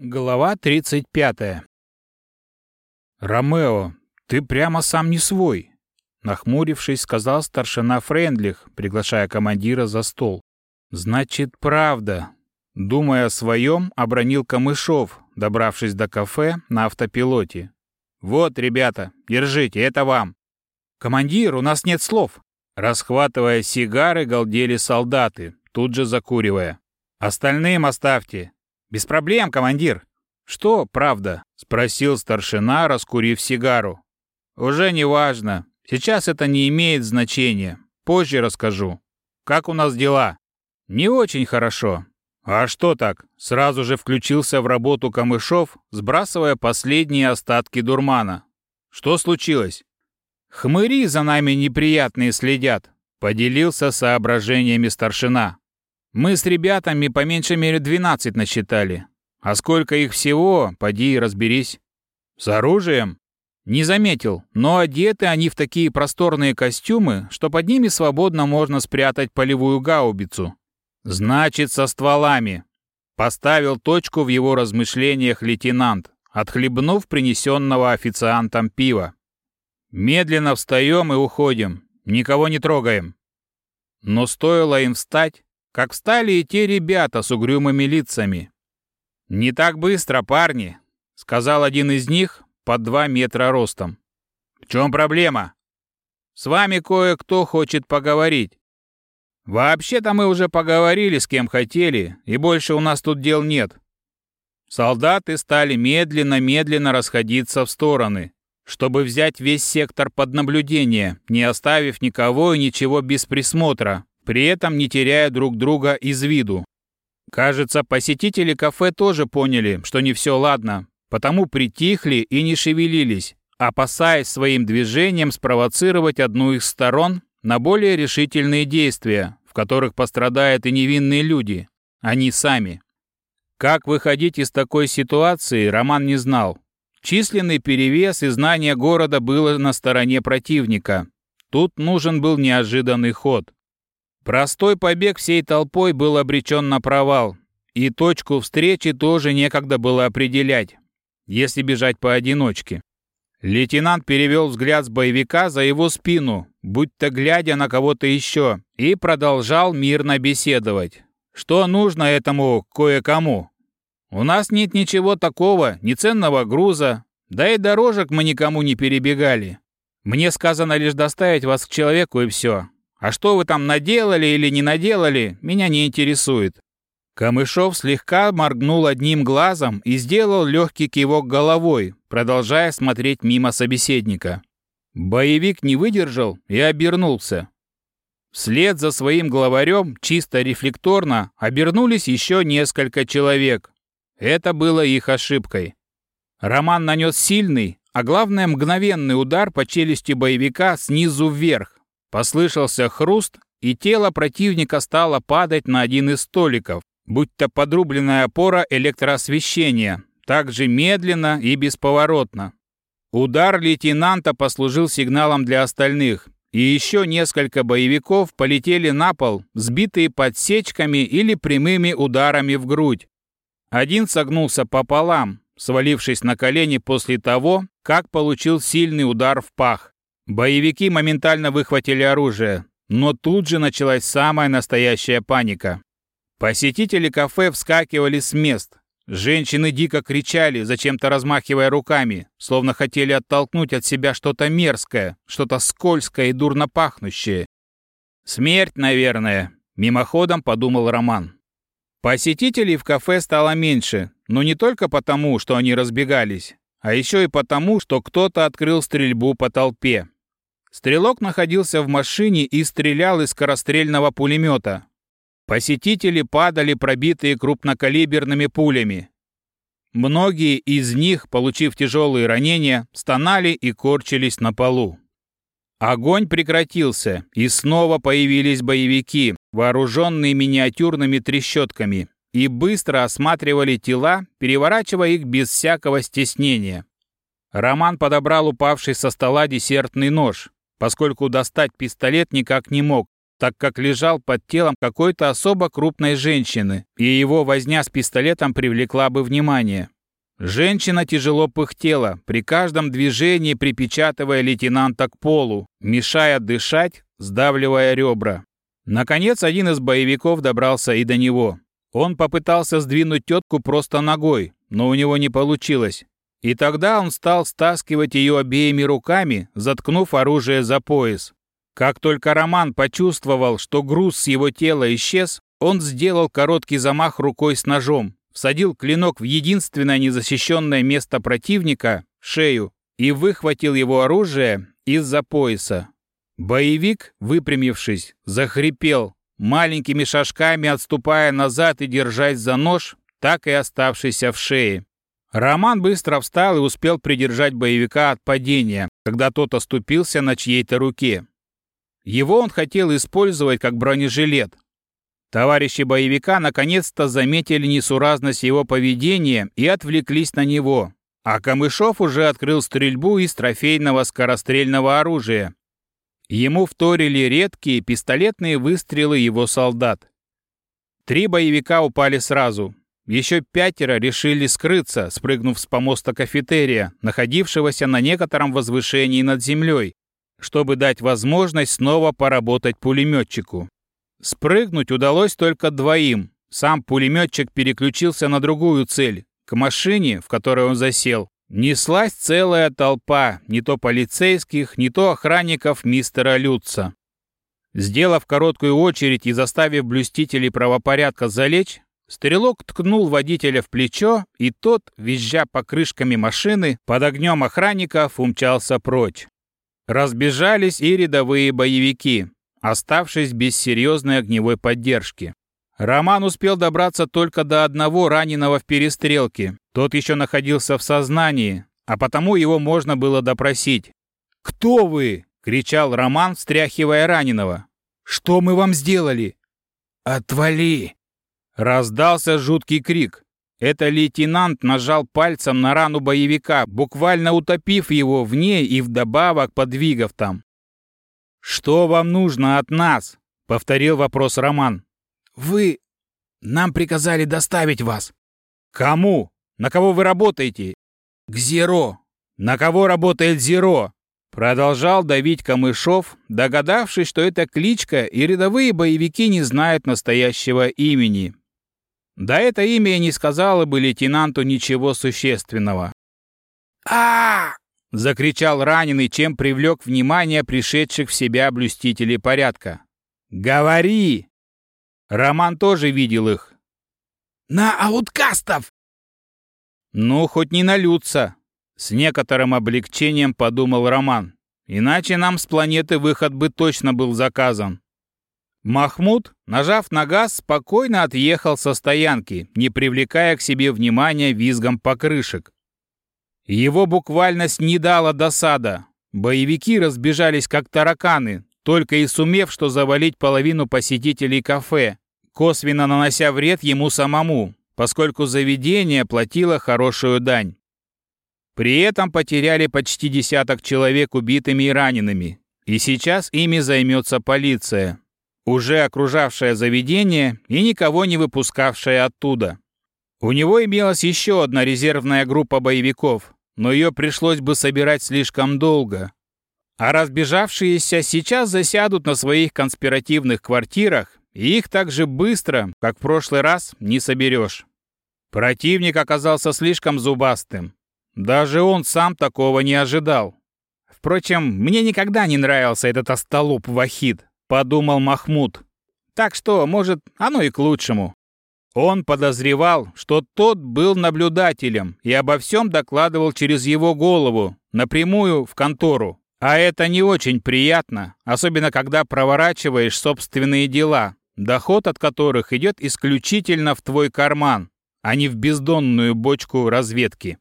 Глава 35. «Ромео, ты прямо сам не свой», — нахмурившись, сказал старшина Френдлих, приглашая командира за стол. «Значит, правда». Думая о своем, обронил Камышов, добравшись до кафе на автопилоте. «Вот, ребята, держите, это вам». «Командир, у нас нет слов». Расхватывая сигары, галдели солдаты, тут же закуривая. «Остальным оставьте, «Без проблем, командир». «Что, правда?» — спросил старшина, раскурив сигару. «Уже не важно. Сейчас это не имеет значения. Позже расскажу. Как у нас дела?» «Не очень хорошо». «А что так?» Сразу же включился в работу Камышов, сбрасывая последние остатки дурмана. «Что случилось?» «Хмыри за нами неприятные следят», — поделился соображениями старшина. Мы с ребятами по меньшей мере 12 насчитали. А сколько их всего, поди и разберись. С оружием? Не заметил, но одеты они в такие просторные костюмы, что под ними свободно можно спрятать полевую гаубицу. Значит, со стволами. Поставил точку в его размышлениях лейтенант, отхлебнув принесенного официантом пива. Медленно встаем и уходим, никого не трогаем. Но стоило им встать, как встали и те ребята с угрюмыми лицами. «Не так быстро, парни», — сказал один из них под два метра ростом. «В чем проблема?» «С вами кое-кто хочет поговорить». «Вообще-то мы уже поговорили с кем хотели, и больше у нас тут дел нет». Солдаты стали медленно-медленно расходиться в стороны, чтобы взять весь сектор под наблюдение, не оставив никого и ничего без присмотра, при этом не теряя друг друга из виду. Кажется, посетители кафе тоже поняли, что не все ладно, потому притихли и не шевелились, опасаясь своим движением спровоцировать одну из сторон на более решительные действия, в которых пострадают и невинные люди, они сами. Как выходить из такой ситуации, Роман не знал. Численный перевес и знание города было на стороне противника. Тут нужен был неожиданный ход. Простой побег всей толпой был обречен на провал, и точку встречи тоже некогда было определять, если бежать поодиночке. Лейтенант перевел взгляд с боевика за его спину, будто глядя на кого-то еще, и продолжал мирно беседовать. Что нужно этому кое-кому? У нас нет ничего такого, ни ценного груза, да и дорожек мы никому не перебегали. Мне сказано лишь доставить вас к человеку и все. А что вы там наделали или не наделали, меня не интересует». Камышов слегка моргнул одним глазом и сделал легкий кивок головой, продолжая смотреть мимо собеседника. Боевик не выдержал и обернулся. Вслед за своим главарем, чисто рефлекторно, обернулись еще несколько человек. Это было их ошибкой. Роман нанес сильный, а главное мгновенный удар по челюсти боевика снизу вверх, Послышался хруст, и тело противника стало падать на один из столиков, будто подрубленная опора электроосвещения, также медленно и бесповоротно. Удар лейтенанта послужил сигналом для остальных, и еще несколько боевиков полетели на пол, сбитые подсечками или прямыми ударами в грудь. Один согнулся пополам, свалившись на колени после того, как получил сильный удар в пах. Боевики моментально выхватили оружие, но тут же началась самая настоящая паника. Посетители кафе вскакивали с мест. Женщины дико кричали, зачем-то размахивая руками, словно хотели оттолкнуть от себя что-то мерзкое, что-то скользкое и дурно пахнущее. «Смерть, наверное», — мимоходом подумал Роман. Посетителей в кафе стало меньше, но не только потому, что они разбегались, а еще и потому, что кто-то открыл стрельбу по толпе. Стрелок находился в машине и стрелял из скорострельного пулемета. Посетители падали, пробитые крупнокалиберными пулями. Многие из них, получив тяжелые ранения, стонали и корчились на полу. Огонь прекратился, и снова появились боевики, вооруженные миниатюрными трещотками, и быстро осматривали тела, переворачивая их без всякого стеснения. Роман подобрал упавший со стола десертный нож, поскольку достать пистолет никак не мог, так как лежал под телом какой-то особо крупной женщины, и его возня с пистолетом привлекла бы внимание. Женщина тяжело пыхтела, при каждом движении припечатывая лейтенанта к полу, мешая дышать, сдавливая ребра. Наконец, один из боевиков добрался и до него. Он попытался сдвинуть тетку просто ногой, но у него не получилось. И тогда он стал стаскивать ее обеими руками, заткнув оружие за пояс. Как только Роман почувствовал, что груз с его тела исчез, он сделал короткий замах рукой с ножом, всадил клинок в единственное незащищенное место противника – шею, и выхватил его оружие из-за пояса. Боевик, выпрямившись, захрипел, маленькими шажками отступая назад и держась за нож, так и оставшийся в шее. Роман быстро встал и успел придержать боевика от падения, когда тот оступился на чьей-то руке. Его он хотел использовать как бронежилет. Товарищи боевика наконец-то заметили несуразность его поведения и отвлеклись на него, а Камышов уже открыл стрельбу из трофейного скорострельного оружия. Ему вторили редкие пистолетные выстрелы его солдат. Три боевика упали сразу. Еще пятеро решили скрыться, спрыгнув с помоста кафетерия, находившегося на некотором возвышении над землей, чтобы дать возможность снова поработать пулеметчику. Спрыгнуть удалось только двоим. Сам пулеметчик переключился на другую цель. К машине, в которой он засел, неслась целая толпа, не то полицейских, не то охранников мистера Люца. Сделав короткую очередь и заставив блюстителей правопорядка залечь, стрелок ткнул водителя в плечо, и тот, визжа покрышками машины, под огнем охранников умчался прочь. Разбежались и рядовые боевики, оставшись без серьезной огневой поддержки. Роман успел добраться только до одного раненого в перестрелке. Тот еще находился в сознании, а потому его можно было допросить. «Кто вы?» — кричал Роман, встряхивая раненого. «Что мы вам сделали?» «Отвали!» Раздался жуткий крик. Это лейтенант нажал пальцем на рану боевика, буквально утопив его в ней и вдобавок подвигав там. «Что вам нужно от нас?» — повторил вопрос Роман. «Вы... Нам приказали доставить вас». «Кому? На кого вы работаете?» «К Зеро». «На кого работает Зеро?» Продолжал давить Камышов, догадавшись, что это кличка, и рядовые боевики не знают настоящего имени. Да это имя не сказала бы лейтенанту ничего существенного. а закричал раненый, чем привлек внимание пришедших в себя блюстителей порядка. «Говори!» Роман тоже видел их. «На ауткастов!» «Ну, хоть не налются!» С некоторым облегчением подумал Роман. «Иначе нам с планеты выход бы точно был заказан». Махмуд, нажав на газ, спокойно отъехал со стоянки, не привлекая к себе внимания визгом покрышек. Его буквально снедала досада. Боевики разбежались как тараканы, только и сумев что завалить половину посетителей кафе, косвенно нанося вред ему самому, поскольку заведение платило хорошую дань. При этом потеряли почти десяток человек убитыми и ранеными, и сейчас ими займется полиция уже окружавшая заведение и никого не выпускавшая оттуда. У него имелась еще одна резервная группа боевиков, но ее пришлось бы собирать слишком долго. А разбежавшиеся сейчас засядут на своих конспиративных квартирах, и их так же быстро, как в прошлый раз, не соберешь. Противник оказался слишком зубастым. Даже он сам такого не ожидал. Впрочем, мне никогда не нравился этот остолоп Вахид подумал Махмуд. Так что, может, оно и к лучшему. Он подозревал, что тот был наблюдателем и обо всем докладывал через его голову, напрямую в контору. А это не очень приятно, особенно когда проворачиваешь собственные дела, доход от которых идет исключительно в твой карман, а не в бездонную бочку разведки.